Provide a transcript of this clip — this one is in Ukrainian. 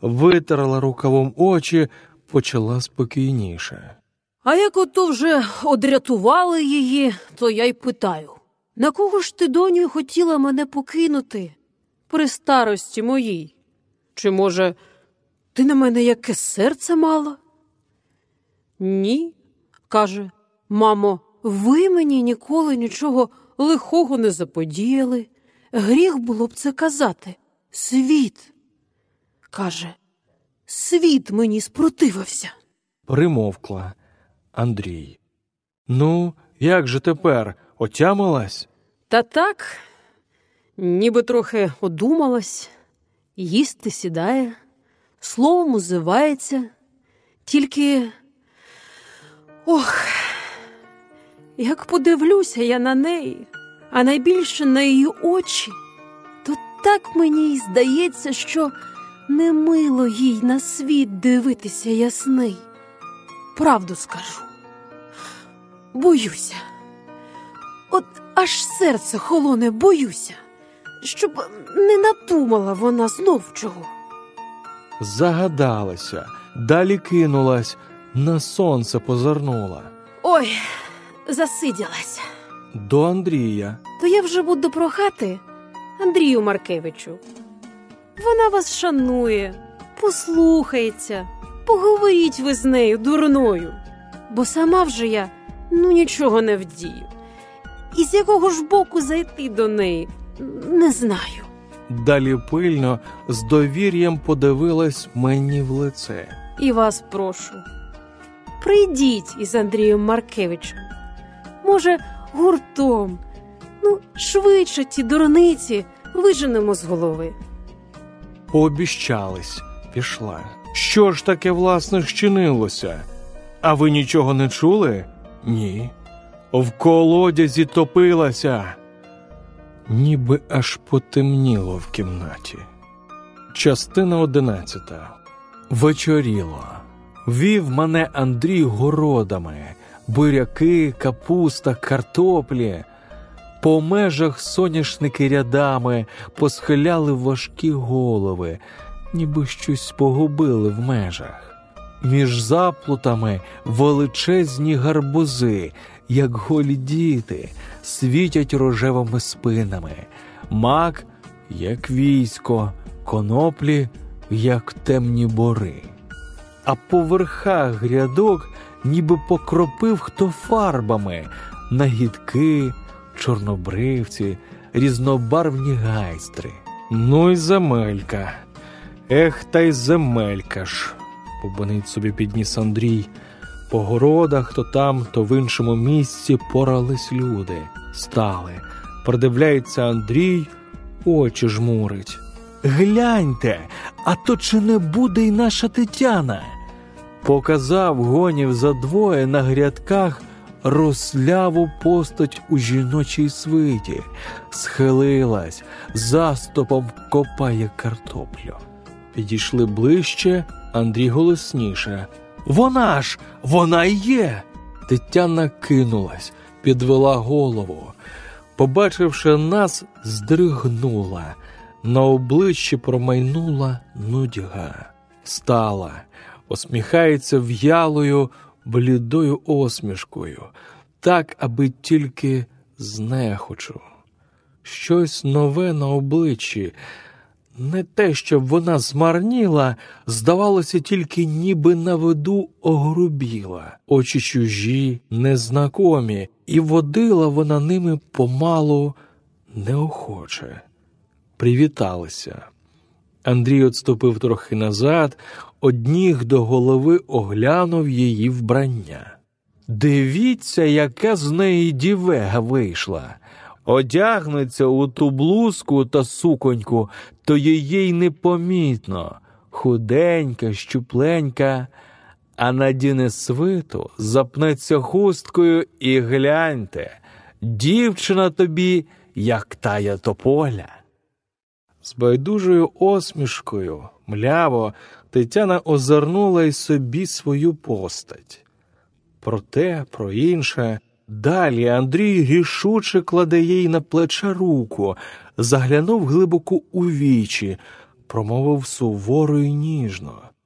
витерла рукавом очі, почала спокійніше. А як ото вже одрятували її, то я й питаю на кого ж ти, доню, хотіла мене покинути при старості моїй? Чи, може, ти на мене яке серце мала? Ні, каже, мамо, ви мені ніколи нічого лихого не заподіяли. Гріх було б це казати. Світ. Каже, світ мені спротивився. Примовкла Андрій. Ну, як же тепер? Отямилась? Та так, ніби трохи одумалась, їсти сідає, словом узивається, тільки. Ох, як подивлюся я на неї, а найбільше на її очі, то так мені й здається, що не мило їй на світ дивитися ясний. Правду скажу. Боюся. От аж серце холоне, боюся, щоб не надумала вона знов чого. Загадалася, далі кинулась, на сонце позирнула. Ой, засиділася. До Андрія. То я вже буду прохати Андрію Маркевичу. Вона вас шанує, послухається, поговоріть ви з нею дурною, бо сама вже я ну нічого не вдію. І з якого ж боку зайти до неї, не знаю. Далі пильно з довір'ям подивилась мені в лице. І вас прошу. Прийдіть із Андрієм Маркевичем. Може, гуртом. Ну, швидше ті дурниці виженемо з голови. Пообіщались, пішла. Що ж таке власне щинилося? А ви нічого не чули? Ні. В колодязі топилася. Ніби аж потемніло в кімнаті. Частина одинадцята. Вечоріло. Вів мене Андрій городами, буряки, капуста, картоплі. По межах соняшники рядами посхиляли важкі голови, ніби щось погубили в межах. Між заплутами величезні гарбузи, як голі діти, світять рожевими спинами, мак, як військо, коноплі, як темні бори. А по верхах грядок ніби покропив хто фарбами нагідки, чорнобривці, різнобарвні гайстри. Ну й земелька. Ех, та й земелька ж, побонить собі підніс Андрій. По городах то там, то в іншому місці порались люди, стали. Придивляється Андрій, очі жмурить. Гляньте, а то чи не буде й наша Тетяна? Показав гонів за двоє на грядках росляву постать у жіночій свиті, схилилась, заступом копає картоплю. Підійшли ближче, Андрій голосніше. Вона ж, вона й є. Тетяна кинулась, підвела голову. Побачивши нас, здригнула, на обличчі промайнула нудьга. Стала, осміхається в'ялою, блідою осмішкою, так, аби тільки знехочу. Щось нове на обличчі. Не те, щоб вона змарніла, здавалося, тільки ніби на виду огрубіла, очі чужі, незнакомі, і водила вона ними помалу неохоче. Привіталися. Андрій отступив трохи назад, одніг до голови оглянув її вбрання. Дивіться, яка з неї дівега вийшла. Одягнеться у ту блузку та суконьку, то її й непомітно, худенька, щупленька, а надіне свиту, запнеться хусткою і гляньте, дівчина тобі, як тая тополя. З байдужою осмішкою, мляво, Тетяна озирнула й собі свою постать. Про те, про інше. Далі Андрій рішуче кладе їй на плече руку, заглянув глибоко у вічі, промовив суворо й ніжно.